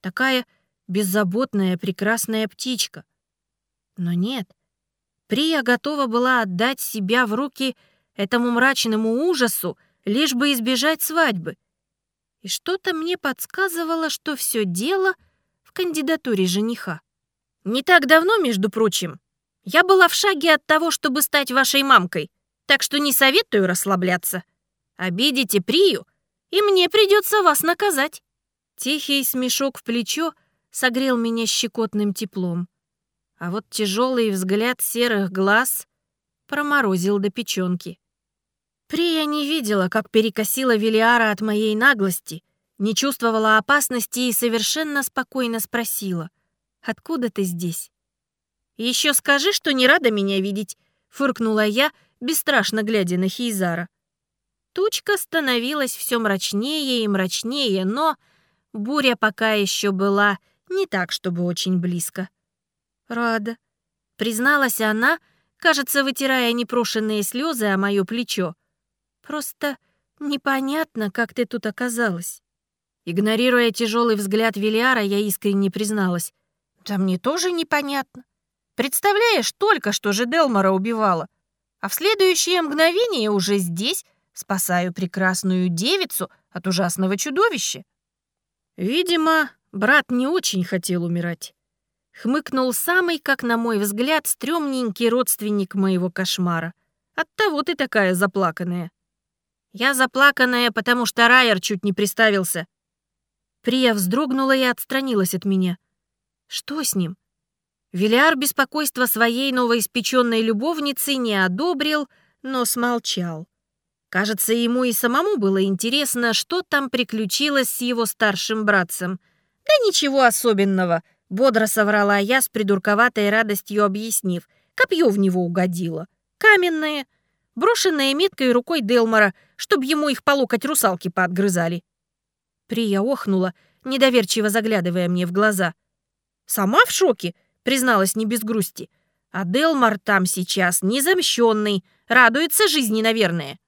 A: Такая беззаботная, прекрасная птичка. Но нет. Прия готова была отдать себя в руки этому мрачному ужасу, лишь бы избежать свадьбы. И что-то мне подсказывало, что все дело в кандидатуре жениха. Не так давно, между прочим, я была в шаге от того, чтобы стать вашей мамкой, так что не советую расслабляться. Обидите Прию, и мне придется вас наказать». Тихий смешок в плечо согрел меня щекотным теплом. А вот тяжелый взгляд серых глаз проморозил до печенки. Прия не видела, как перекосила Велиара от моей наглости, Не чувствовала опасности и совершенно спокойно спросила. «Откуда ты здесь?» «Еще скажи, что не рада меня видеть», — фыркнула я, бесстрашно глядя на Хейзара. Тучка становилась все мрачнее и мрачнее, но буря пока еще была не так, чтобы очень близко. «Рада», — призналась она, кажется, вытирая непрошенные слезы о мое плечо. «Просто непонятно, как ты тут оказалась». Игнорируя тяжелый взгляд Велиара, я искренне призналась. «Да мне тоже непонятно. Представляешь, только что же Делмора убивала, а в следующее мгновение уже здесь спасаю прекрасную девицу от ужасного чудовища». Видимо, брат не очень хотел умирать. Хмыкнул самый, как на мой взгляд, стрёмненький родственник моего кошмара. Оттого ты такая заплаканная. Я заплаканная, потому что Райер чуть не приставился. Прия вздрогнула и отстранилась от меня. Что с ним? Виляр беспокойство своей новоиспеченной любовницы не одобрил, но смолчал. Кажется, ему и самому было интересно, что там приключилось с его старшим братцем. «Да ничего особенного», — бодро соврала я с придурковатой радостью объяснив. Копье в него угодило. Каменное, брошенное меткой рукой Делмора, чтобы ему их по локоть русалки поотгрызали. Прия охнула, недоверчиво заглядывая мне в глаза. «Сама в шоке», — призналась не без грусти. «А Делмар там сейчас незамщенный, радуется жизни, наверное».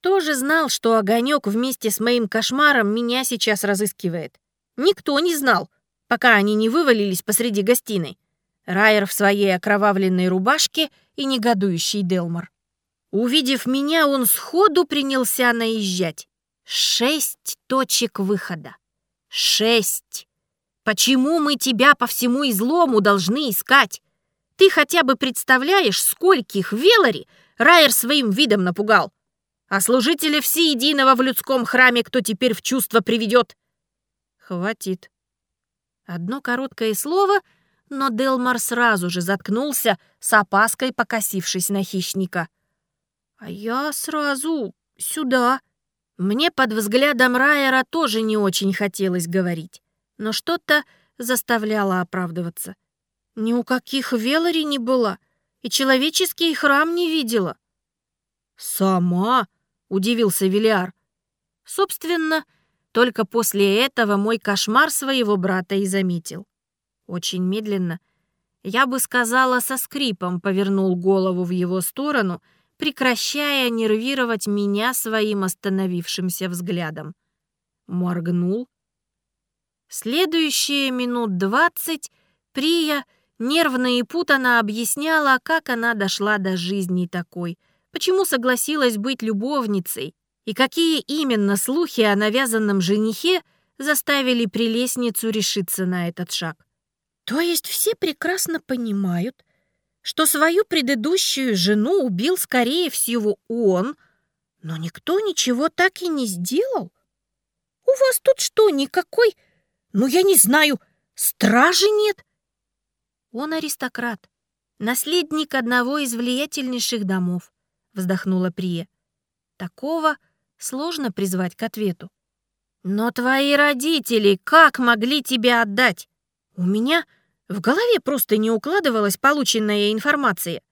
A: Кто же знал, что огонек вместе с моим кошмаром меня сейчас разыскивает? Никто не знал, пока они не вывалились посреди гостиной. Райер в своей окровавленной рубашке и негодующий Делмор. Увидев меня, он сходу принялся наезжать. Шесть точек выхода. Шесть. Почему мы тебя по всему излому должны искать? Ты хотя бы представляешь, скольких Велари Райер своим видом напугал? А служители всеединого в людском храме кто теперь в чувство приведет? Хватит. Одно короткое слово, но Делмар сразу же заткнулся, с опаской покосившись на хищника. А я сразу сюда. Мне под взглядом Райера тоже не очень хотелось говорить, но что-то заставляло оправдываться. Ни у каких Велари не была, и человеческий храм не видела. «Сама?» — удивился Велиар. Собственно, только после этого мой кошмар своего брата и заметил. Очень медленно, я бы сказала, со скрипом повернул голову в его сторону, прекращая нервировать меня своим остановившимся взглядом. Моргнул. Следующие минут двадцать Прия нервно и путано объясняла, как она дошла до жизни такой — почему согласилась быть любовницей и какие именно слухи о навязанном женихе заставили прелестницу решиться на этот шаг. То есть все прекрасно понимают, что свою предыдущую жену убил, скорее всего, он, но никто ничего так и не сделал? У вас тут что, никакой, ну я не знаю, стражи нет? Он аристократ, наследник одного из влиятельнейших домов вздохнула Прия. Такого сложно призвать к ответу. Но твои родители как могли тебя отдать? У меня в голове просто не укладывалась полученная информация.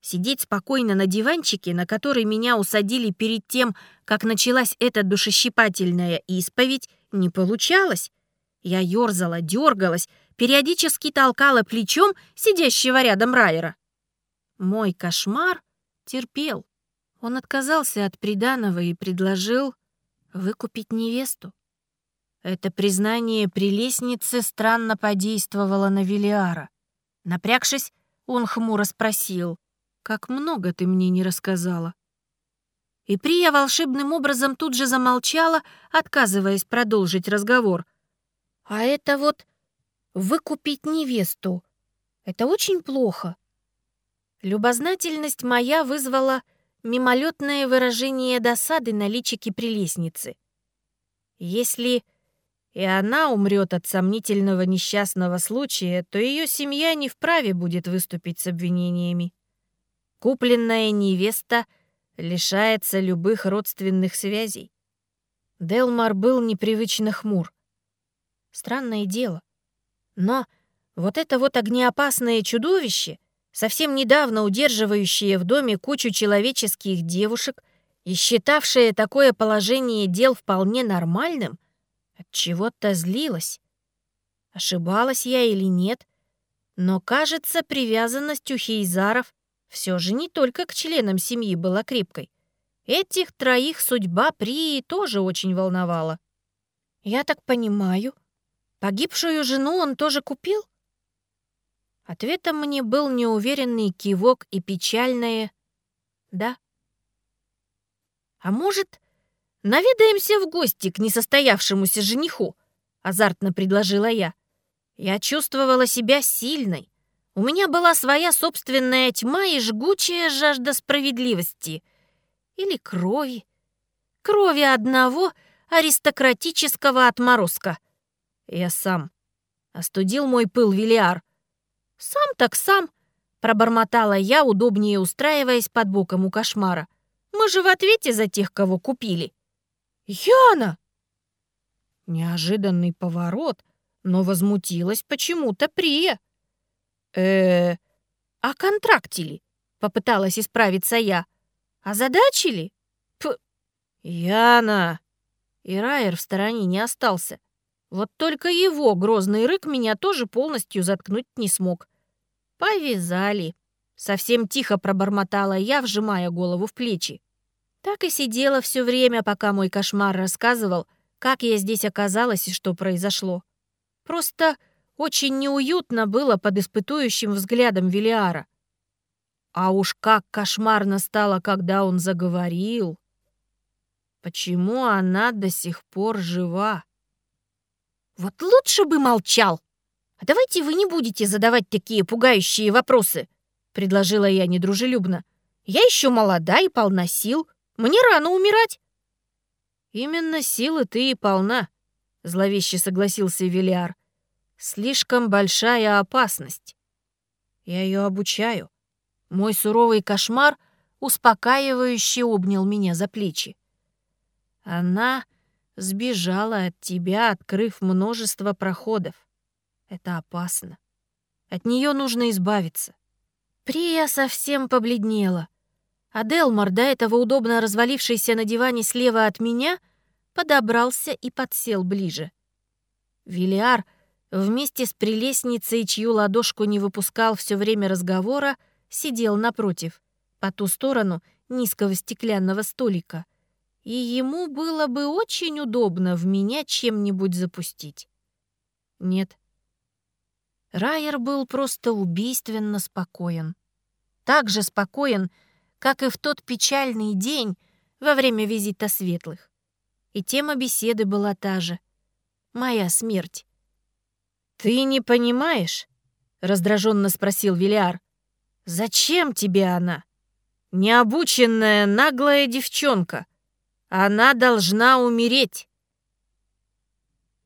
A: Сидеть спокойно на диванчике, на который меня усадили перед тем, как началась эта душещипательная исповедь, не получалось. Я ёрзала, дергалась, периодически толкала плечом сидящего рядом Райера. Мой кошмар терпел. Он отказался от приданого и предложил выкупить невесту. Это признание прелестницы странно подействовало на Велиара. Напрягшись, он хмуро спросил, «Как много ты мне не рассказала?» И Прия волшебным образом тут же замолчала, отказываясь продолжить разговор. «А это вот выкупить невесту. Это очень плохо. Любознательность моя вызвала мимолетное выражение досады на личике прелестницы. Если и она умрет от сомнительного несчастного случая, то ее семья не вправе будет выступить с обвинениями. Купленная невеста лишается любых родственных связей. Делмар был непривычно хмур. Странное дело. Но вот это вот огнеопасное чудовище, совсем недавно удерживающее в доме кучу человеческих девушек и считавшее такое положение дел вполне нормальным, от чего-то злилось. Ошибалась я или нет, но, кажется, привязанность у Хейзаров все же не только к членам семьи была крепкой. Этих троих судьба Прии тоже очень волновала. «Я так понимаю, погибшую жену он тоже купил?» Ответом мне был неуверенный кивок и печальное «да». «А может, наведаемся в гости к несостоявшемуся жениху?» — азартно предложила я. Я чувствовала себя сильной. У меня была своя собственная тьма и жгучая жажда справедливости — или крови. Крови одного аристократического отморозка. Я сам. Остудил мой пыл Велиар. Сам так сам, пробормотала я, удобнее устраиваясь под боком у кошмара. Мы же в ответе за тех, кого купили. Яна! Неожиданный поворот, но возмутилась почему-то Прия. э а контрактили? Попыталась исправиться я. Озадачили? П... Яна! И Райер в стороне не остался. Вот только его грозный рык меня тоже полностью заткнуть не смог. Повязали. Совсем тихо пробормотала я, вжимая голову в плечи. Так и сидела все время, пока мой кошмар рассказывал, как я здесь оказалась и что произошло. Просто очень неуютно было под испытующим взглядом Велиара. А уж как кошмарно стало, когда он заговорил. Почему она до сих пор жива? Вот лучше бы молчал. А давайте вы не будете задавать такие пугающие вопросы, предложила я недружелюбно. Я еще молода и полна сил. Мне рано умирать. Именно силы ты и полна, зловеще согласился Велиар. Слишком большая опасность. Я ее обучаю. Мой суровый кошмар успокаивающе обнял меня за плечи. Она сбежала от тебя, открыв множество проходов. Это опасно. От нее нужно избавиться. Прия совсем побледнела. А Делмар, до этого удобно развалившийся на диване слева от меня, подобрался и подсел ближе. Велиар вместе с прелестницей, чью ладошку не выпускал все время разговора, сидел напротив, по ту сторону низкого стеклянного столика, и ему было бы очень удобно в меня чем-нибудь запустить. Нет. Райер был просто убийственно спокоен. Так же спокоен, как и в тот печальный день во время визита светлых. И тема беседы была та же. Моя смерть. «Ты не понимаешь?» — раздраженно спросил Вилиар. Зачем тебе она? Необученная наглая девчонка. Она должна умереть.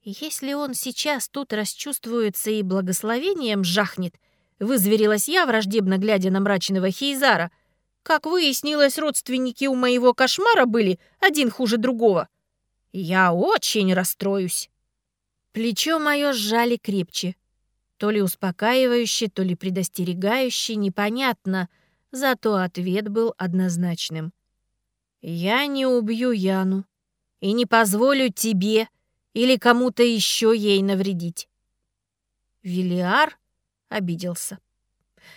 A: Если он сейчас тут расчувствуется и благословением жахнет, вызверилась я, враждебно глядя на мрачного Хейзара. Как выяснилось, родственники у моего кошмара были один хуже другого. Я очень расстроюсь. Плечо мое сжали крепче. То ли успокаивающе, то ли предостерегающе, непонятно, зато ответ был однозначным. «Я не убью Яну и не позволю тебе или кому-то еще ей навредить». Велиар обиделся.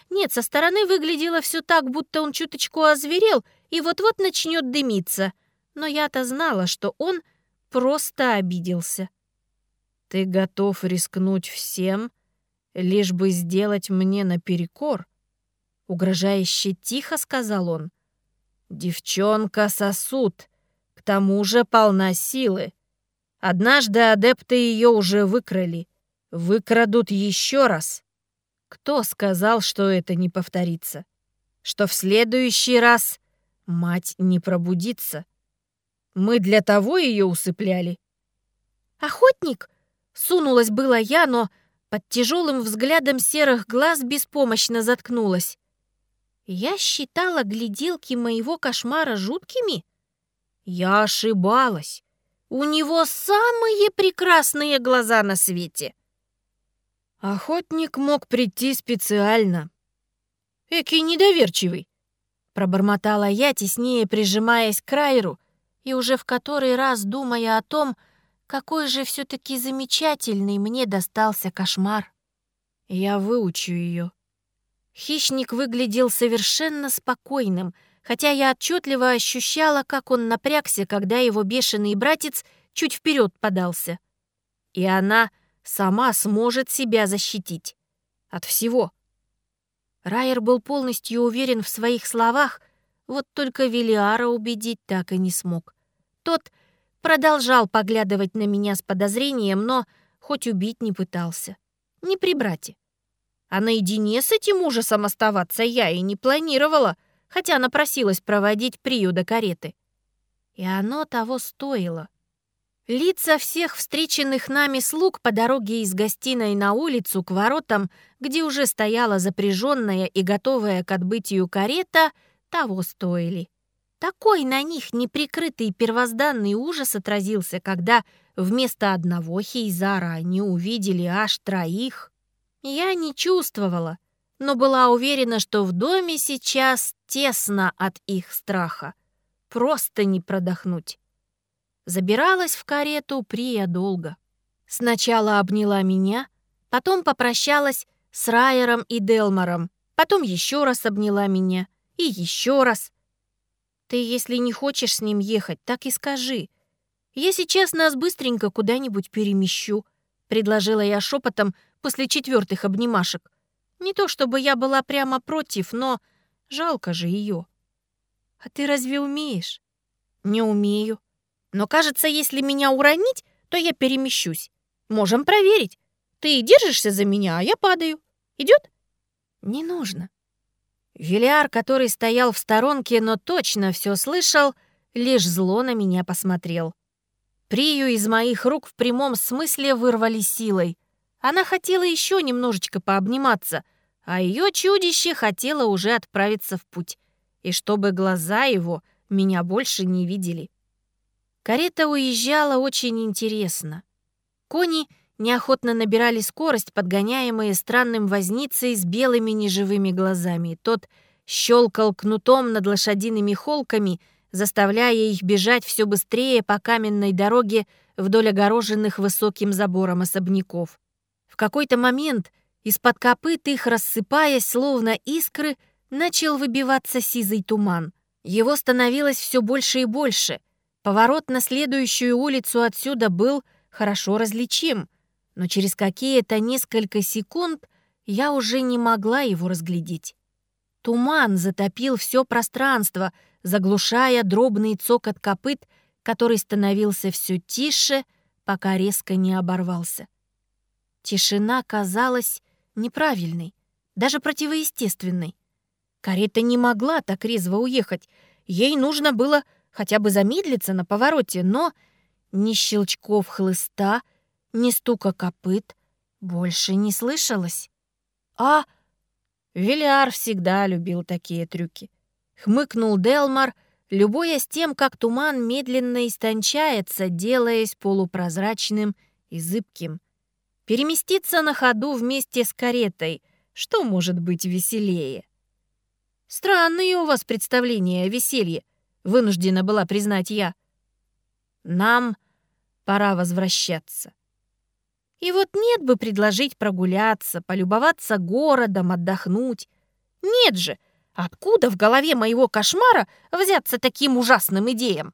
A: Нет, со стороны выглядело все так, будто он чуточку озверел и вот-вот начнет дымиться. Но я-то знала, что он просто обиделся. «Ты готов рискнуть всем, лишь бы сделать мне наперекор. Угрожающе тихо сказал он. Девчонка сосуд, к тому же полна силы. Однажды адепты ее уже выкрали. Выкрадут еще раз. Кто сказал, что это не повторится? Что в следующий раз мать не пробудится? Мы для того ее усыпляли. «Охотник?» — сунулась была я, но под тяжелым взглядом серых глаз беспомощно заткнулась. Я считала гляделки моего кошмара жуткими? Я ошибалась. У него самые прекрасные глаза на свете.
B: Охотник мог прийти специально. Экий недоверчивый. Пробормотала я, теснее прижимаясь к Райру, и уже в который раз думая о том, какой же все таки замечательный мне достался кошмар. Я выучу ее. Хищник выглядел совершенно спокойным, хотя я отчетливо ощущала, как он напрягся, когда его бешеный братец чуть вперед подался. И она сама сможет себя защитить. От всего. Райер был полностью уверен в своих словах, вот только Велиара убедить так и не смог. Тот продолжал поглядывать на меня с подозрением, но хоть убить не пытался. Не при брате. А наедине с этим ужасом оставаться я и не планировала, хотя она просилась проводить Прию до кареты. И оно того стоило. Лица всех встреченных нами слуг по дороге из гостиной на улицу к воротам, где уже стояла запряженная и готовая к отбытию карета, того стоили. Такой на них неприкрытый первозданный ужас отразился, когда вместо одного Хейзара они увидели аж троих. Я не чувствовала, но была уверена, что в доме сейчас тесно от их страха. Просто не продохнуть. Забиралась в карету Прия долго. Сначала обняла меня, потом попрощалась с Райером и Делмором, потом еще раз обняла меня и еще раз. Ты, если не хочешь с ним ехать, так и скажи. Я сейчас нас быстренько куда-нибудь перемещу, предложила я шепотом после четвертых обнимашек. Не то чтобы я была прямо против, но жалко же ее. А ты разве умеешь? Не умею. Но кажется, если меня уронить, то я перемещусь. Можем проверить. Ты держишься за меня, а я падаю. Идет? Не нужно. Велиар, который стоял в сторонке, но точно все слышал, лишь зло на меня посмотрел. Прию из моих рук в прямом смысле вырвали силой. Она хотела еще немножечко пообниматься, а ее чудище хотело уже отправиться в путь, и чтобы глаза его меня больше не видели. Карета уезжала очень интересно. Кони неохотно набирали скорость, подгоняемые странным возницей с белыми неживыми глазами. Тот щелкал кнутом над лошадиными холками, заставляя их бежать все быстрее по каменной дороге вдоль огороженных высоким забором особняков. В какой-то момент из-под копыт их, рассыпаясь, словно искры, начал выбиваться сизый туман. Его становилось все больше и больше. Поворот на следующую улицу отсюда был хорошо различим но через какие-то несколько секунд я уже не могла его разглядеть. Туман затопил все пространство, заглушая дробный цокот копыт, который становился все тише, пока резко не оборвался. Тишина казалась неправильной, даже противоестественной. Карета не могла так резво уехать. Ей нужно было хотя бы замедлиться на повороте, но ни щелчков хлыста, ни стука копыт больше не слышалось. А Вильяр всегда любил такие трюки. Хмыкнул Делмар, любуясь тем, как туман медленно истончается, делаясь полупрозрачным и зыбким. Переместиться на ходу вместе с каретой, что может быть веселее? Странные у вас представления о веселье, вынуждена была признать я. Нам пора возвращаться. И вот нет бы предложить прогуляться, полюбоваться городом, отдохнуть. Нет же, откуда в голове моего кошмара взяться таким ужасным идеям?